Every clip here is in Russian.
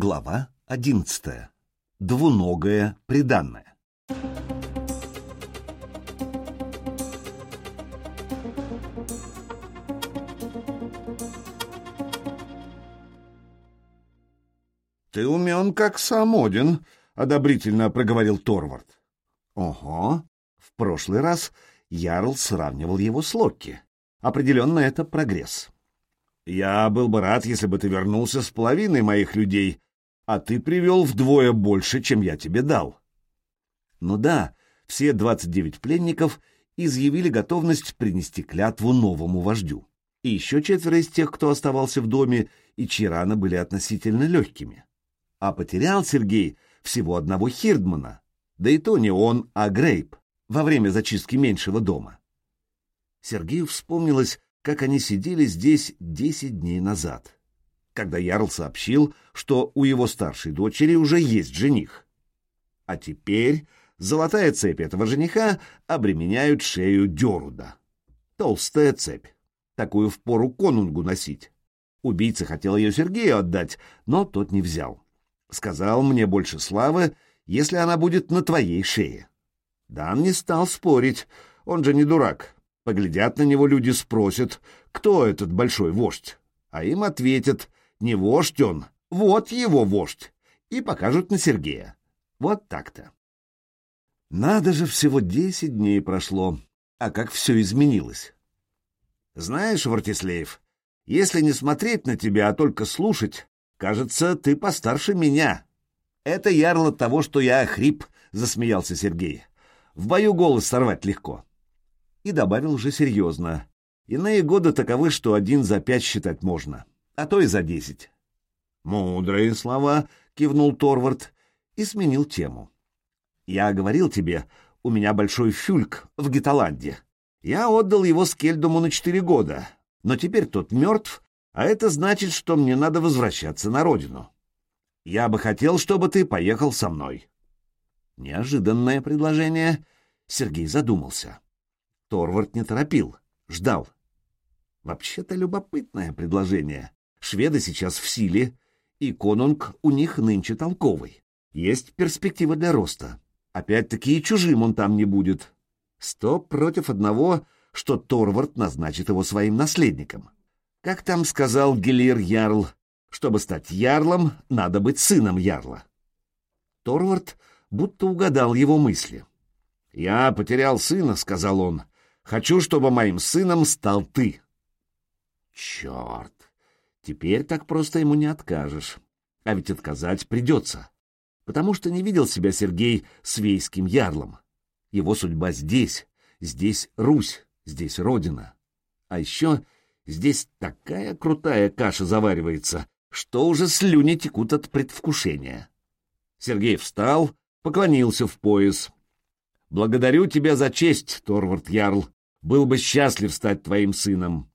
Глава одиннадцатая. Двуногое приданное. «Ты умен, как сам Один», — одобрительно проговорил Торвард. «Ого! В прошлый раз Ярл сравнивал его с Локки. Определенно это прогресс». «Я был бы рад, если бы ты вернулся с половиной моих людей, а ты привел вдвое больше, чем я тебе дал». «Ну да, все двадцать девять пленников изъявили готовность принести клятву новому вождю. И еще четверо из тех, кто оставался в доме и чьи раны были относительно легкими. А потерял Сергей всего одного Хирдмана, да и то не он, а Грейп, во время зачистки меньшего дома. Сергею вспомнилось, как они сидели здесь десять дней назад, когда Ярл сообщил, что у его старшей дочери уже есть жених. А теперь золотая цепь этого жениха обременяют шею Деруда. Толстая цепь. Такую впору конунгу носить. Убийца хотел ее Сергею отдать, но тот не взял. Сказал мне больше славы, если она будет на твоей шее. Дан не стал спорить, он же не дурак. Поглядят на него люди, спросят, кто этот большой вождь. А им ответят, не вождь он, вот его вождь. И покажут на Сергея. Вот так-то. Надо же, всего десять дней прошло, а как все изменилось. Знаешь, Вартислеев, если не смотреть на тебя, а только слушать, Кажется, ты постарше меня. Это ярло того, что я хрип, засмеялся Сергей. В бою голос сорвать легко. И добавил уже серьезно. Иные годы таковы, что один за пять считать можно, а то и за десять. Мудрые слова, кивнул Торвард и сменил тему. Я говорил тебе, у меня большой фюльк в Гиталанде. Я отдал его Скельдуму на четыре года, но теперь тот мертв, а это значит, что мне надо возвращаться на родину. Я бы хотел, чтобы ты поехал со мной. Неожиданное предложение. Сергей задумался. Торвард не торопил, ждал. Вообще-то любопытное предложение. Шведы сейчас в силе, и конунг у них нынче толковый. Есть перспектива для роста. Опять-таки и чужим он там не будет. Сто против одного, что Торвард назначит его своим наследником. Как там сказал Гелир Ярл, чтобы стать ярлом, надо быть сыном ярла. Торвард будто угадал его мысли. «Я потерял сына», — сказал он. «Хочу, чтобы моим сыном стал ты». Черт! Теперь так просто ему не откажешь. А ведь отказать придется. Потому что не видел себя Сергей свейским ярлом. Его судьба здесь, здесь Русь, здесь Родина. А еще Здесь такая крутая каша заваривается, что уже слюни текут от предвкушения. Сергей встал, поклонился в пояс. «Благодарю тебя за честь, Торвард Ярл. Был бы счастлив стать твоим сыном.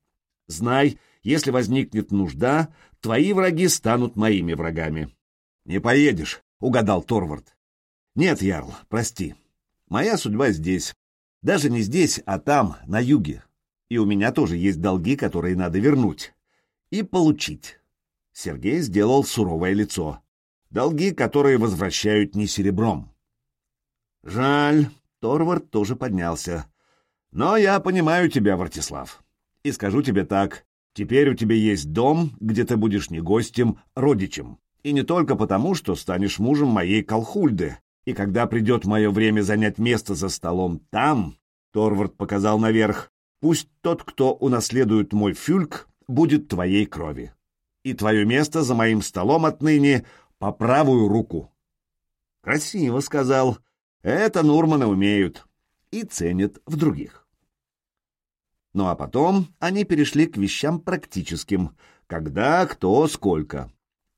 Знай, если возникнет нужда, твои враги станут моими врагами». «Не поедешь», — угадал Торвард. «Нет, Ярл, прости. Моя судьба здесь. Даже не здесь, а там, на юге, и у меня тоже есть долги, которые надо вернуть. И получить. Сергей сделал суровое лицо. Долги, которые возвращают не серебром. Жаль, Торвард тоже поднялся. Но я понимаю тебя, Вартислав. И скажу тебе так, теперь у тебя есть дом, где ты будешь не гостем, родичем. И не только потому, что станешь мужем моей Колхульды. И когда придет мое время занять место за столом там, Торвард показал наверх, Пусть тот, кто унаследует мой фюльк, будет твоей крови. И твое место за моим столом отныне по правую руку. Красиво сказал. Это Нурманы умеют и ценят в других. Ну а потом они перешли к вещам практическим. Когда, кто, сколько.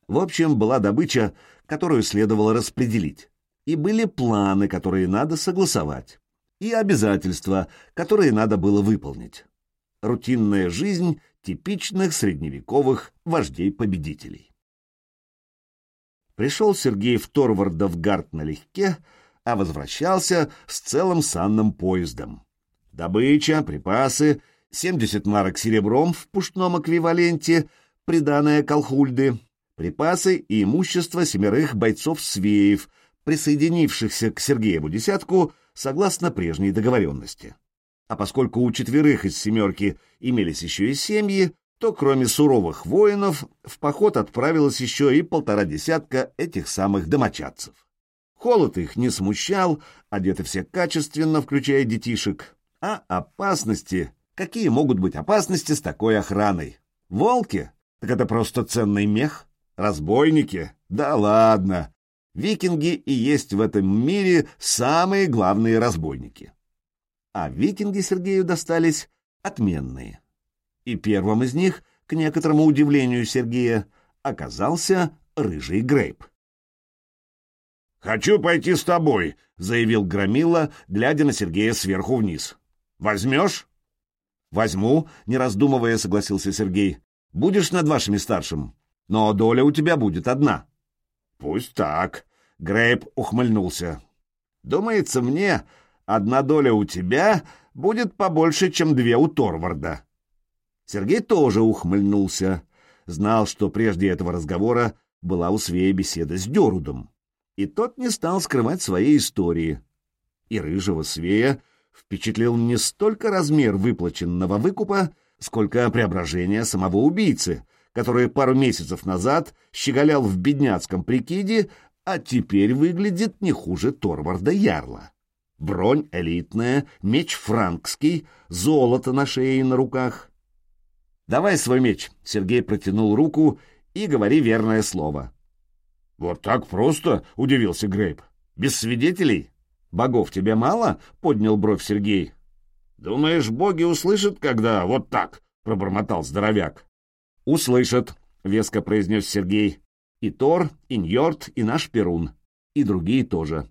В общем, была добыча, которую следовало распределить. И были планы, которые надо согласовать и обязательства, которые надо было выполнить. Рутинная жизнь типичных средневековых вождей-победителей. Пришел Сергей в Гарт налегке, а возвращался с целым санным поездом. Добыча, припасы, 70 марок серебром в пушном эквиваленте, приданное колхульды, припасы и имущество семерых бойцов-свеев, присоединившихся к Сергееву десятку согласно прежней договоренности. А поскольку у четверых из семерки имелись еще и семьи, то кроме суровых воинов в поход отправилось еще и полтора десятка этих самых домочадцев. Холод их не смущал, одеты все качественно, включая детишек. А опасности... Какие могут быть опасности с такой охраной? Волки? Так это просто ценный мех. Разбойники? Да ладно. Викинги и есть в этом мире самые главные разбойники. А викинги Сергею достались отменные. И первым из них, к некоторому удивлению Сергея, оказался рыжий Грейп. «Хочу пойти с тобой», — заявил Громила, глядя на Сергея сверху вниз. «Возьмешь?» «Возьму», — не раздумывая, согласился Сергей. «Будешь над вашими старшим, но доля у тебя будет одна». «Пусть так», — Грейп ухмыльнулся. «Думается мне, одна доля у тебя будет побольше, чем две у Торварда». Сергей тоже ухмыльнулся. Знал, что прежде этого разговора была у Свея беседа с Дерудом. И тот не стал скрывать своей истории. И рыжего Свея впечатлил не столько размер выплаченного выкупа, сколько преображение самого убийцы, который пару месяцев назад щеголял в бедняцком прикиде, а теперь выглядит не хуже Торварда Ярла. Бронь элитная, меч франкский, золото на шее и на руках. «Давай свой меч», — Сергей протянул руку, — «и говори верное слово». «Вот так просто?» — удивился Грейп. «Без свидетелей? Богов тебе мало?» — поднял бровь Сергей. «Думаешь, боги услышат, когда вот так?» — пробормотал здоровяк. «Услышат», — веско произнес Сергей. «И Тор, и Ньорд, и наш Перун, и другие тоже.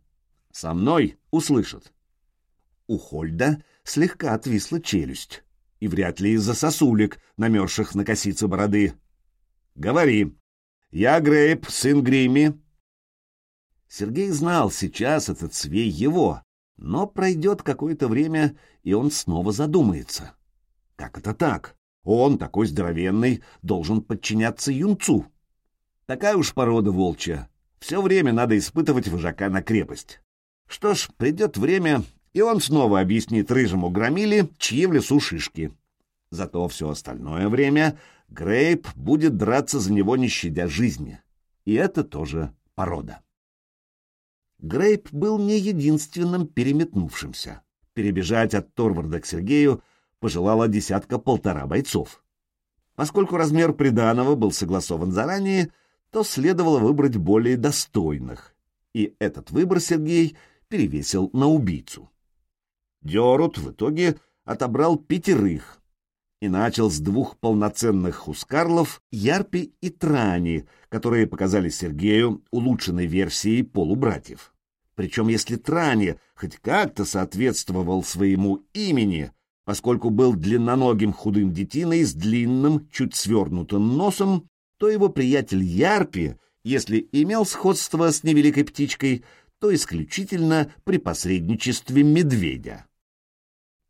Со мной услышат». У Хольда слегка отвисла челюсть и вряд ли из-за сосулек, намерзших на косице бороды. «Говори. Я Грейп, сын Гримми». Сергей знал, сейчас этот свей его, но пройдет какое-то время, и он снова задумается. Как это так? Он, такой здоровенный, должен подчиняться юнцу. Такая уж порода волчья. Все время надо испытывать вожака на крепость. Что ж, придет время, и он снова объяснит рыжему громиле, чьи в лесу шишки. Зато все остальное время Грейп будет драться за него, не щадя жизни. И это тоже порода. Грейп был не единственным переметнувшимся. Перебежать от Торварда к Сергею пожелала десятка-полтора бойцов. Поскольку размер приданого был согласован заранее, то следовало выбрать более достойных. И этот выбор Сергей перевесил на убийцу. Дерут в итоге отобрал пятерых и начал с двух полноценных хускарлов Ярпи и Трани, которые показали Сергею улучшенной версией полубратьев. Причем если Трани хоть как-то соответствовал своему имени, поскольку был длинноногим худым детиной с длинным, чуть свернутым носом, то его приятель Ярпи, если имел сходство с невеликой птичкой, то исключительно при посредничестве медведя.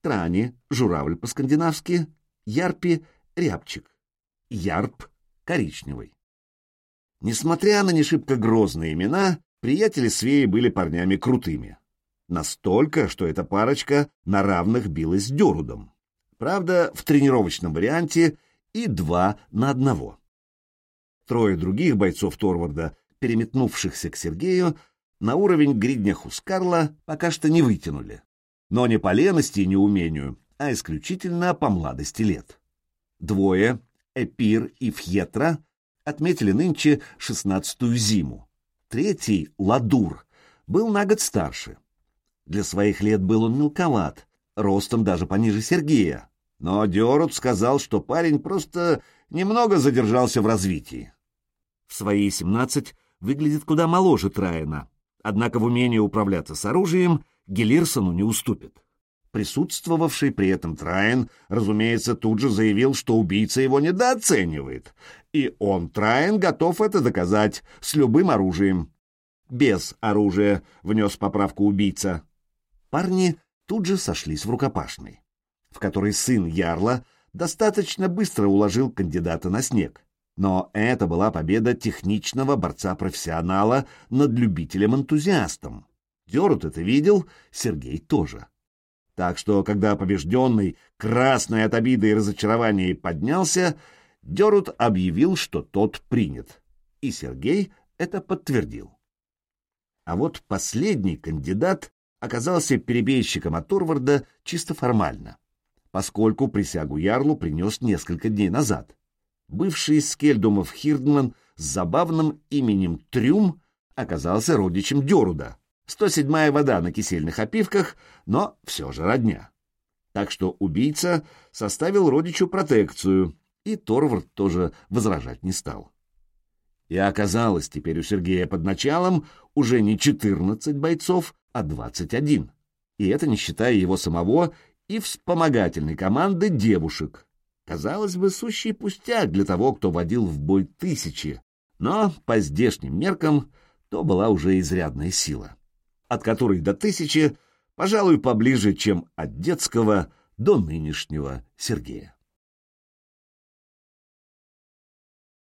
Трани, журавль по-скандинавски, Ярпи — рябчик, Ярп — коричневый. Несмотря на не шибко грозные имена, приятели Свеи были парнями крутыми. Настолько, что эта парочка на равных билась с Дерудом. Правда, в тренировочном варианте и два на одного. Трое других бойцов Торварда, переметнувшихся к Сергею, на уровень гридня Хускарла пока что не вытянули но не по лености и неумению, а исключительно по младости лет. Двое, Эпир и Фьетра, отметили нынче шестнадцатую зиму. Третий, Ладур, был на год старше. Для своих лет был он мелковат, ростом даже пониже Сергея, но Диорут сказал, что парень просто немного задержался в развитии. В свои семнадцать выглядит куда моложе Траина, однако в умении управляться с оружием Гелирсону не уступит. Присутствовавший при этом Траин, разумеется, тут же заявил, что убийца его недооценивает, и он, Траин, готов это доказать с любым оружием. «Без оружия», — внес поправку убийца. Парни тут же сошлись в рукопашной, в которой сын Ярла достаточно быстро уложил кандидата на снег. Но это была победа техничного борца-профессионала над любителем-энтузиастом. Дерут это видел, Сергей тоже. Так что, когда побежденный, красный от обиды и разочарования поднялся, Дерут объявил, что тот принят. И Сергей это подтвердил. А вот последний кандидат оказался перебежчиком от Орварда чисто формально, поскольку присягу Ярлу принес несколько дней назад. Бывший Скельдумов Хирдман с забавным именем Трюм оказался родичем Деруда. 107-я вода на кисельных опивках, но все же родня. Так что убийца составил родичу протекцию, и Торвард тоже возражать не стал. И оказалось теперь у Сергея под началом уже не 14 бойцов, а 21. И это не считая его самого и вспомогательной команды девушек. Казалось бы, сущий пустяк для того, кто водил в бой тысячи, но по здешним меркам то была уже изрядная сила, от которой до тысячи, пожалуй, поближе, чем от детского до нынешнего Сергея.